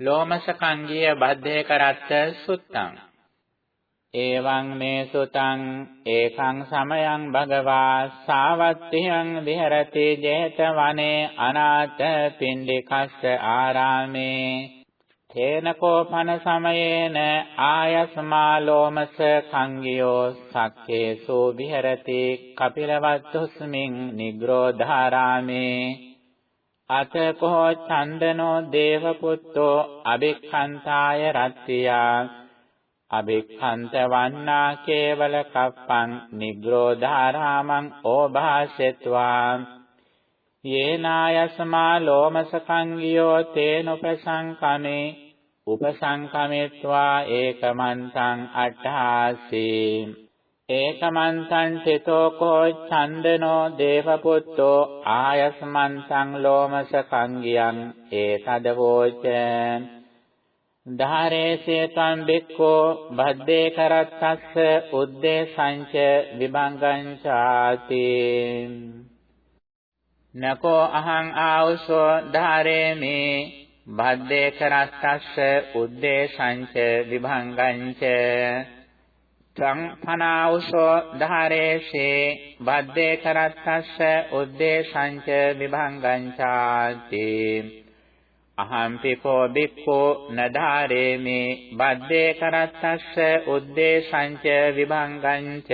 ලෝමසකංගිය බද්ධේ කරත්ත සුත්තං එවං මේ සුතං ඒකං සමයං භගවා සාවත්තියං විහෙරති 제තවනේ අනාථ පින්ඩිකස්ස ආරාමේ තේන කෝපන සමයේන ආයස්මා ලෝමස කංගියෝ සක්කේසෝ විහෙරති කපිලවත්තුස්මින් නිග්‍රෝධාරාමේ අතකෝ චන්දනෝ දේවපුත්තෝ අබික්ඛන්තාය රත්තියා අබික්ඛන්ත වන්නා කේවල කප්පං නිග්‍රෝධාරාමං ඕභාසෙත්වා යේනායස්මා ලෝමසකංගියෝ තේනුපසංකමේ උපසංකමෙත්වා ඒකමන්තං අට්ඨාසී ඒකමන්තං චිතෝකෝ ඡන්දනෝ දේවපුත්තෝ ආයස්මන්තං ලෝමසකංගියං ඒතදවෝච. ධාරේසේ තං බික්ඛෝ බද්දේ කරත්තස්ස උද්දේශංච විභංගං ചാති නකෝ අහං ආවසෝ ධාරේමි බද්දේ කරත්තස්ස උද්දේශංච විභංගංච. ත්‍රං පනාවසෝ ධාරේසේ බද්දේ කරත්තස්ස උද්දේශංච විභංගං ചാති අහම්පිකෝ බික්ඛෝ නධාරේමි බද්දේ කරත්තස්ස උද්දේශංච විභංගංච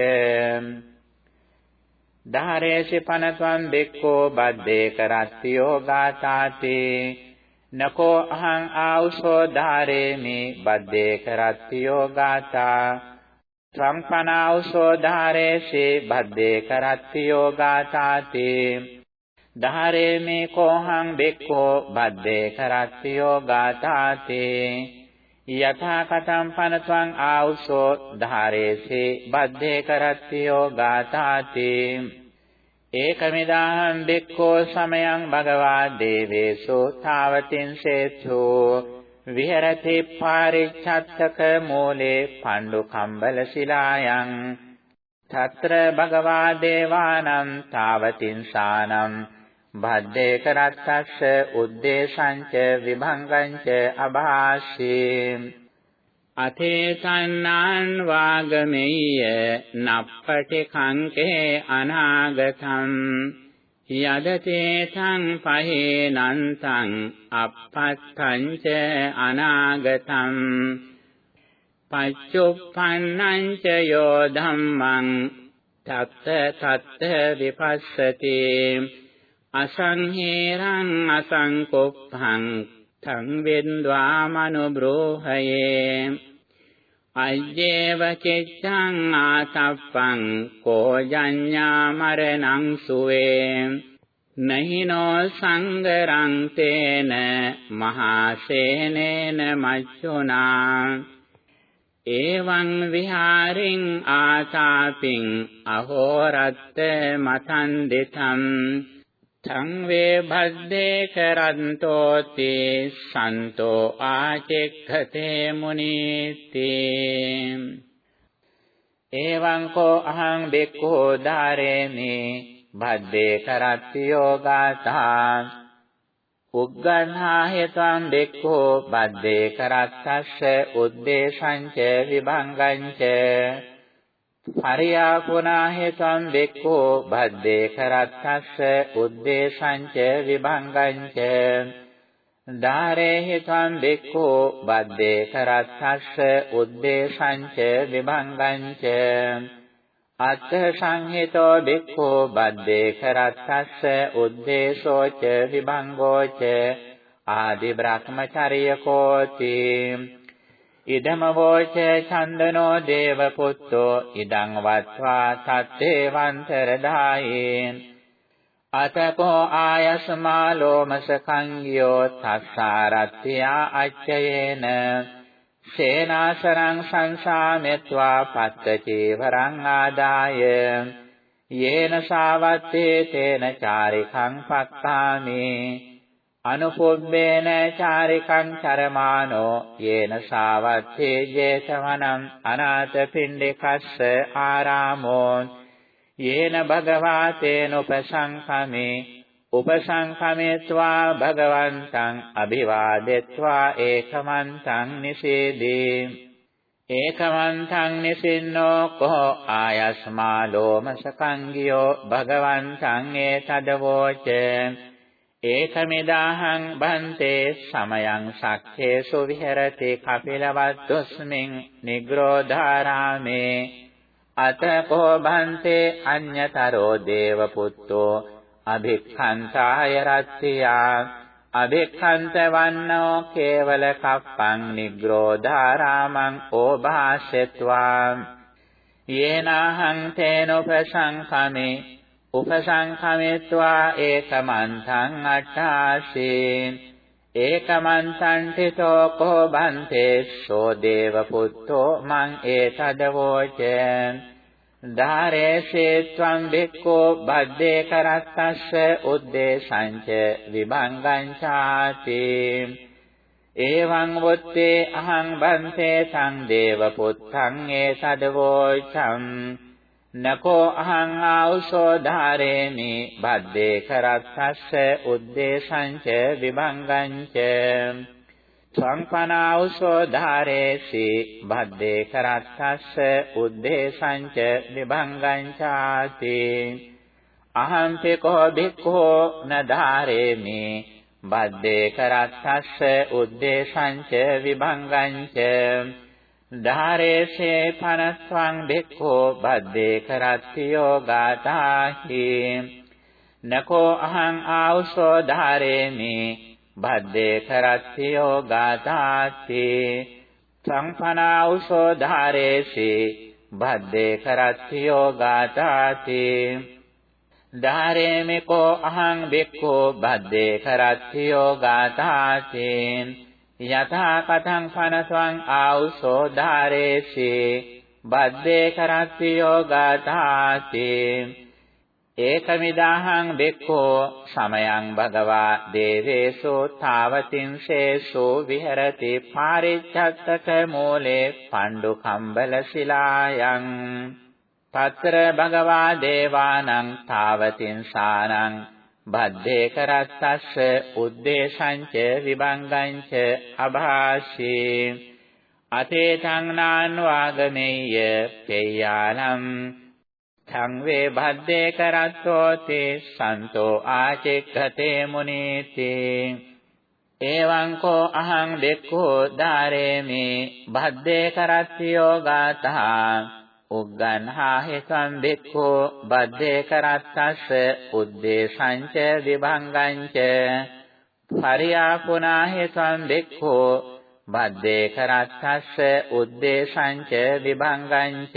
ධාරේසි පනත්වං බික්ඛෝ බද්දේ කරත්තියෝ ගාතාති නකෝ අහං ආවුසෝ ධාරේමි බද්දේ කරත්තියෝ ගාතා සම්පනාවුසෝ ධාරේසි බද්දේ කරත්තියෝ ගාතාති ධාරේ මේ කෝහං බෙක්කෝ බද්දේ කරත්තියෝ ගාතාති යථා කතං පනත්වං ආවුසෝ ධාරේසේ බද්දේ කරත්තියෝ ගාතාති ඒකමිදාහං බෙක්කෝ සමයං භගවා දේවේසු තාවතින්සේතු විහෙරති පාරිච්ඡත්තක මූලේ පණ්ඩු කම්බල සිලායන් తත්‍ර භගවා දේවානම් තාවතින්සානම් භද්දේ කරත්තස්ස උද්දේශංච විභංගංච අභාෂේ අතේතන්නාන් වාගමෙය්‍ය නප්පටි කංකේ අනාගතං. යදතේතං පහේනන්තං අපත්තංච අනාගතං පච්චුප්පන්නං ච යෝ ධම්මං තත්ත තත්ත විපස්සති අසංහේරං අසංකොප්පං තං වෙන්ද්වා මනුබ්‍රෝහයේ අය්‍යේව චිත්තං ආතප්පං කෝ ජඤ්ඤා මරණං සුවේ. නහිනෝ සංගරං තේන මහසේනේන මච්චුනා එවං විහාරින් ආතාපින් අහෝරත්ත මතන් දෙතම් තං වේ භද්දේ කරන්තෝති සන්තෝ ආචෙක්ඛතේ මුනීති. එවං කෝ අහං බෙක්ඛෝ ධාරේමි භද්දේ කරත්ති යෝගාතා උග්ගණ්හා හේතං බෙක්ඛෝ භද්දේ කරත්තස්ස උද්දේශංච විභංගංච පරියාපුනාහෙතං වෙක්ඛෝ භද්දේ කරත්තස්ස උද්දේශංච විභංගංච ධාරේහිතං වෙක්ඛෝ භද්දේ කරත්තස්ස උද්දේශංච විභංගංච අත්ථ සංහිතෝ වෙක්ඛෝ භද්දේ කරත්තස්ස උද්දේශෝච විභංගෝච ආදි බ්‍රහ්මචර්ය කෝති ඉදම වෝච චන්දනෝ දේව පුත්තෝ ඉදං වත්වා තත්තේවන්තර දායේන් අතකෝ ආයස්මා ලෝමස කංගියෝ තස්සාරත්ත්‍යා අච්චයේන. සේනාසරං සංසාමෙත්වා පත්තචේවරං ආදාය. යේන සාවත්තේ තේන චාරිකං පක්ඛාමේ අනුපොබ්බේන චාරිකං චරමානෝ යේන සාවත්තේ ජේතවනං අනාථ පිණ්ඩිකස්ස ආරාමෝ යේන භගවාතේන උපසංඛමේ උපසංඛමේत्वा භගවන්තං අභිවාදෙත්වා ඒකමන්තං නිසේදී ඒකමන්තං නිසින්නෝ කෝ ආයස්මා ලෝමසකංගියෝ භගවන්තං ඒතදවෝච ඒකමිදාහං බන්තේ සමයං සක්ඛේසු විහෙරති කපිලවත්තුස්මින් නිග්‍රෝධාරාමේ අතකෝ බන්තේ අඤ්‍යතරෝ දේවපුත්තෝ අභික්ඛන්තාය රත්තියා අභික්ඛන්ත වන්නෝ කේවල කප්පං නිග්‍රෝධාරාමං ඕභාසෙත්වා යේනාහං තේනොපසංඛමේ උපසංඛමෙත්වා ඒකමන්තං අට්ඨාසීන් ඒකමන්තං තිතෝ කෝ බන්තේ සෝ දේව පුත්තෝ මං ඒතදවෝචේ ධාරේසේ ත්වං බික්කෝ බද්දේ කරත්තස්ස උද්දේශංච විභංගං චාති එවං වොත්තේ අහං බන්තේ සං දේව පුත්තං ඒ සදවෝචං නකෝ අහං ආවුසෝ ධාරේමි බද්දේ කරත්තස්ස උද්දේශංච විභංගංච සංපනාවුසෝ ධාරේසි බද්දේ කරත්තස්ස උද්දේශංච විභංගං චාති අහං පෙකෝ භික්ඛෝ න ධාරේමි බද්දේ කරත්තස්ස උද්දේශංච විභංගංච ධාරේසේ පනස්වං භික්ඛෝ බද්දේ කරත්ති යෝගාතාහි නකෝ අහං ආවුසෝ ධාරේමි බද්දේ කරත්ති යෝගාතාති සංපනාවුසෝ ධාරේසේ බද්දේ කරත්ති යෝගාතාති ධාරේමිකෝ අහං භික්ඛෝ බද්දේ කරත්ති යෝගාතාති යථා කතං පනසං ආවුසෝ ධාරේසි. බද්දේ කරත්ති යෝගාතාති ඒකමිදාහං බෙක්ඛෝ සමයං භගවා දේවේසෝ තාවතින්සේසෝ විහෙරති පාරිච්ඡත්තක මූලේ පණ්ඩු කම්බල ශිලායන්. පතර භගවා දේවානං තාවතින්සානං බද්දේ කරත්තස්ස උද්දේශංච විභංගංච අභාෂී. අතේතං නාන් වාගමෙය්‍ය පෙය්‍යානම්. තං වේ බද්දේ කරත්තෝති සන්තෝ ආචෙක්ඛතේ මුනීති. එවං කෝ අහං දෙක්ඛෝ ධාරේමි බද්දේ කරත්තියෝ ගාතහා උග්ගන්හාහි සම්බික්ඛෝ බද්දේ කරත්තස්ස උද්දේශංච විභංගංච පරියාපුනාහි සම්බික්ඛෝ බද්දේ කරත්තස්ස උද්දේශංච විභංගංච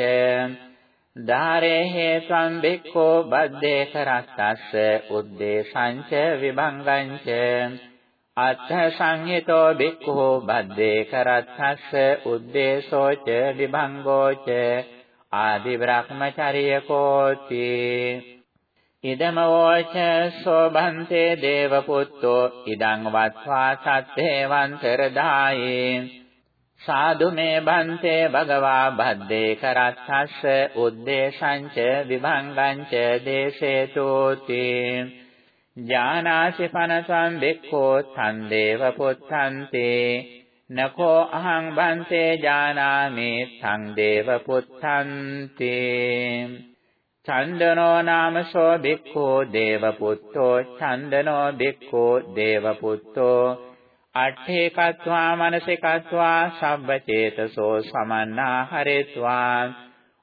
ධාරේහි සම්බික්ඛෝ බද්දේ කරත්තස්ස උද්දේශංච විභංගංච අත්ථ සංහිතෝ බික්ඛෝ බද්දේ කරත්තස්ස උද්දේශෝච විභංගෝච ආදි බ්‍රහ්මචර්ය කෝති ඉදම වෝච සෝභන්තේ දේවපුත්තෝ ඉදං වත්වා සත්තේවන්තර දායේ සාදු මේ බන්තේ භගවා බද්දේ කරත්තස්ස උද්දේශංච විභංගංච දේශේතෝති. ඥානාසි පනසං දෙක්ඛෝ තන් දේව පුත්තන්තේ නකෝ අහං බන්තේ ජානාමි සං දේව පුත්තන්ති. චන්දනෝ නාමසෝ භික්ඛෝ දේව පුත්තෝ චන්දනෝ භික්ඛෝ දේව පුත්තෝ. අට්ඨේකත්වා මනසිකත්වා සබ්බචේතසෝ සමන්නා හරේत्वा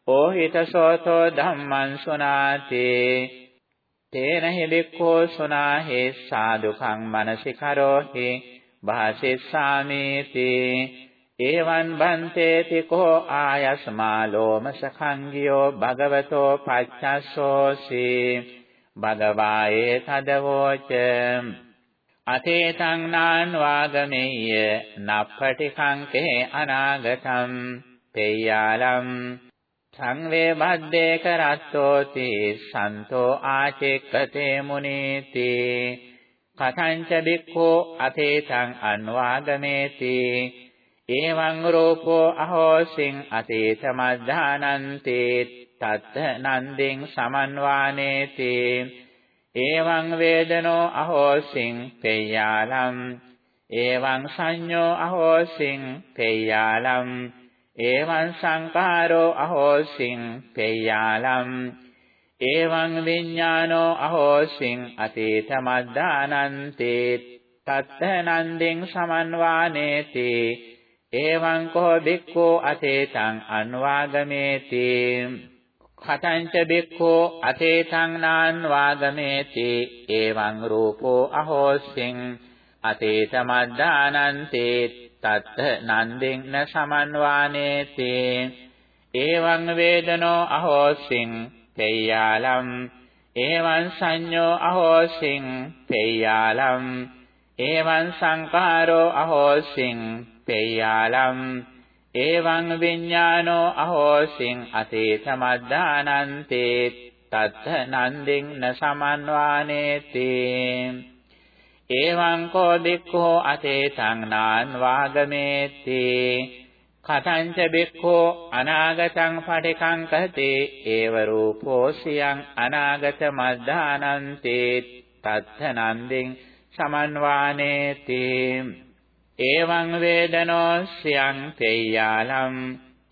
ඕහිතසෝතෝ ධම්මං සුනාති. තේන හි භික්ඛෝ සුනාහි සාදුකං මනසිකරෝහි. භාසිස්සාමේති එවං බන්තේති කෝ ආයස්මා ලෝමසඛංගියෝ භගවතෝ පච්චස්සෝසි භගවායේ තදවෝච අතේතං නාන් වාගමෙය්‍ය නප්පටිකංකේ අනාගතම් පෙය්‍යාලම් සංවේ බද්දේ කරත්තෝති සන්තෝ ආචෙක්කතේ මුනීති කතංච බික්ඛෝ අතේතං අන්වාගමේති එවං රූපෝ අහෝසින් අතේත මද්ධානන්තේ තත්ත නන්දින් සමන්වානේති එවං වේදනෝ අහෝසින් පෙය්‍යාලම් එවං සංඤෝ අහෝසින් පෙය්‍යාලම් එවං සංකාරෝ අහෝසින් පෙය්‍යාලම් එවං විඥානෝ අහෝසින් අතීත මද්දානන්තේ තත්තනන්දින් සමන්වානේති එවං කෝ බික්ඛෝ අතේතං අන්වාගමේති කතංච බික්ඛෝ අතේතං නාන් වාගමේති එවං රූපෝ අහෝසින් අතේත මද්දානන්තේ තත්ත නන්දින් න සමන්වානේති එවං වේදනෝ අහෝසින් පෙය්‍යාලම් එවං සංඤෝ අහෝසින් පෙය්‍යාලම් එවං සංකාරෝ අහෝසින් පෙය්‍යාලම් එවං විඥානෝ අහෝසින් අතීත මද්දානන්තේ තත්ත නන්දින් න සමන්වානේති එවං කෝ බික්ඛෝ අතේතං නාන් වාගමේති. කතංච බික්ඛෝ අනාගතං පටිකං කතේ ඒව රූපෝ සියං අනාගත මද්දානන්තේ තත්ත නන්දින් සමන්වානේති. එවං වේදනෝ සියං පෙය්‍යාලම්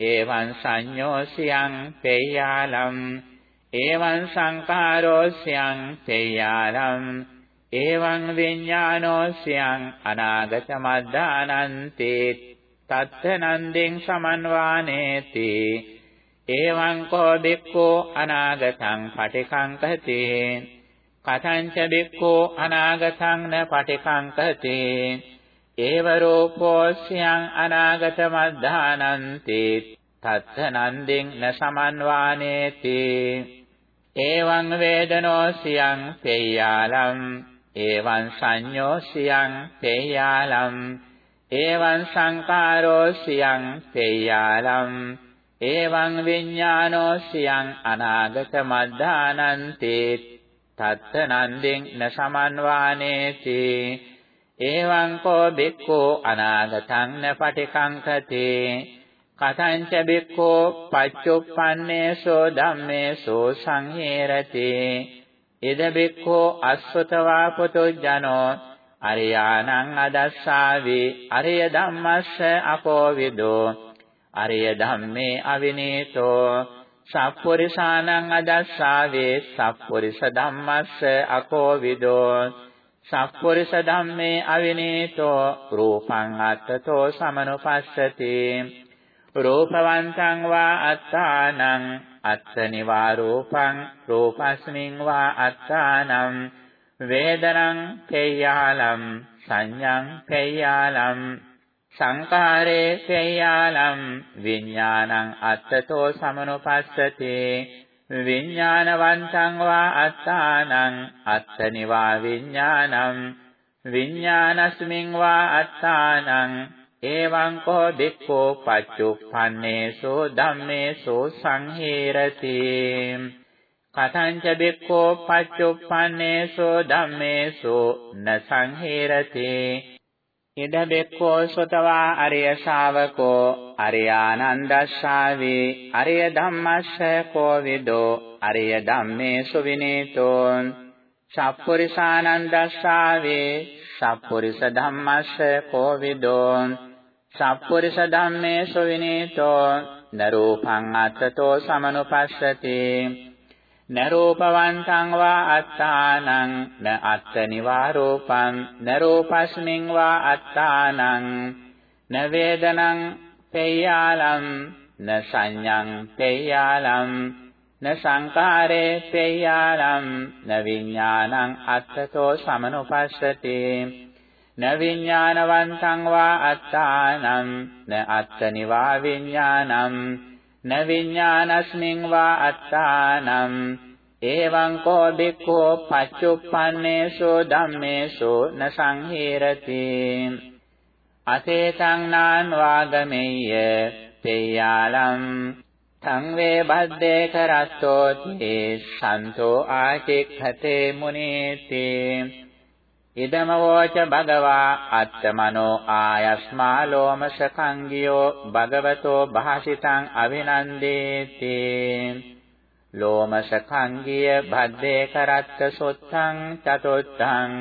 එවං සංඤෝ සියං පෙය්‍යාලම් එවං සංකාරෝ සියං පෙය්‍යාලම් එවං විඥානෝ සියං අනාගත මද්දානන්තේ තත්ථනන්දින් සමන්වානේති. එවං කෝ බික්ඛෝ අනාගතං පටිකංකති කතංච බික්ඛෝ අනාගතං න පටිකංකති ඒව රූපෝස්යං අනාගත මද්ධානන්ති. තත්ත නන්දින් න සමන්වානේති. එවං වේදනෝස්යං පෙය්‍යාලම්. එවං සංඤෝස්යං පෙය්‍යාලම්. එවං සංකාරෝස්යං පෙය්‍යාලම් එවං විඥානෝස්යං අනාගත මද්ධානන්ති තත්ත නන්දින් න සමන්වානේති එවං කෝ බික්ඛෝ අනාගතං න පටිකංකති කතංච බික්ඛෝ පච්චුප්පන්නේසෝ ධම්මේසෝ සංහේරති. ඉද බික්ඛෝ අස්සතවා පුතුජනෝ අරියානං අදස්සාවි අරිය ධම්මස්ස අකෝවිදෝ අරිය ධම්මේ අවිනීතෝ. සප්පුරිසානං අදස්සාවේ සප්පුරිස ධම්මස්ස අකෝවිදෝ සප්පුරිස ධම්මේ අවිනීතෝ රූපං අත්තතෝ සමනුපස්සති. රූපවන්තං වා අත්තානං අත්තනිවා රූපං රූපස්මින් වා අත්තානං. වේදනං පේයාලම් සංඥං පේයාලම් සංකාරේ පේයාලම් විඥානං අත්තතෝ සමනුපස්සති විඥානවන්තං වා අත්තානං අත්තනිවා විඥානං විඥානස්මින් වා අත්තානං එවං කෝ දික්ඛෝ පච්චුප්පන්නේසෝ ධම්මේසෝ සංහේරති। කතංච බික්ඛෝ පච්චුප්පන්නේසෝ ධම්මේසෝ න සංහේරති ඉද බික්ඛෝ සතවා අරිය ශාවකෝ අරියානන්දස්සාවේ අරිය ධම්මස්ස කෝ විදෝ අරිය ධම්මේසු විනේතෝ සප්පුරිසානන්දස්සාවේ සප්පුරිස ධම්මස්ස කෝ විදෝ සප්පුරිස ධම්මේසු විනේතෝ නරූපං අත්තතෝ සමනුපස්සති. නරූපවන්තං වා අත්තානං න අත්තනිවා රූපං නරූපස්මින් වා අත්තානං න වේදනං පේයාලම් න සංඤං පේයාලම් න සංකාරේ පේයාලම් න විඥානං අත්තතෝ සමනුපස්සති න විඥානවන්තං වා අත්තානං න අත්තනිවා විඥානං න විඥානස්මින් වා අත්තානම් එවං කෝ බික්ඛෝ පච්චුප්පන්නේසෝ ධම්මේසෝ න සංහේරති අතේතං නාන් වාගමෙය්‍ය තේයාලම් තං වේ බද්දේ කරත්තෝ තේ සන්තෝ ආචික්ඛතේ මුනේති ඉදමවෝච භගවා අත්තමනෝ ආයස්මා ලෝමසකංගියෝ භගවතෝ භාසිතං අවිනන්දේති ලෝමස කංගිය භද්දේ කරත්ත සොත්තං චතුත්තං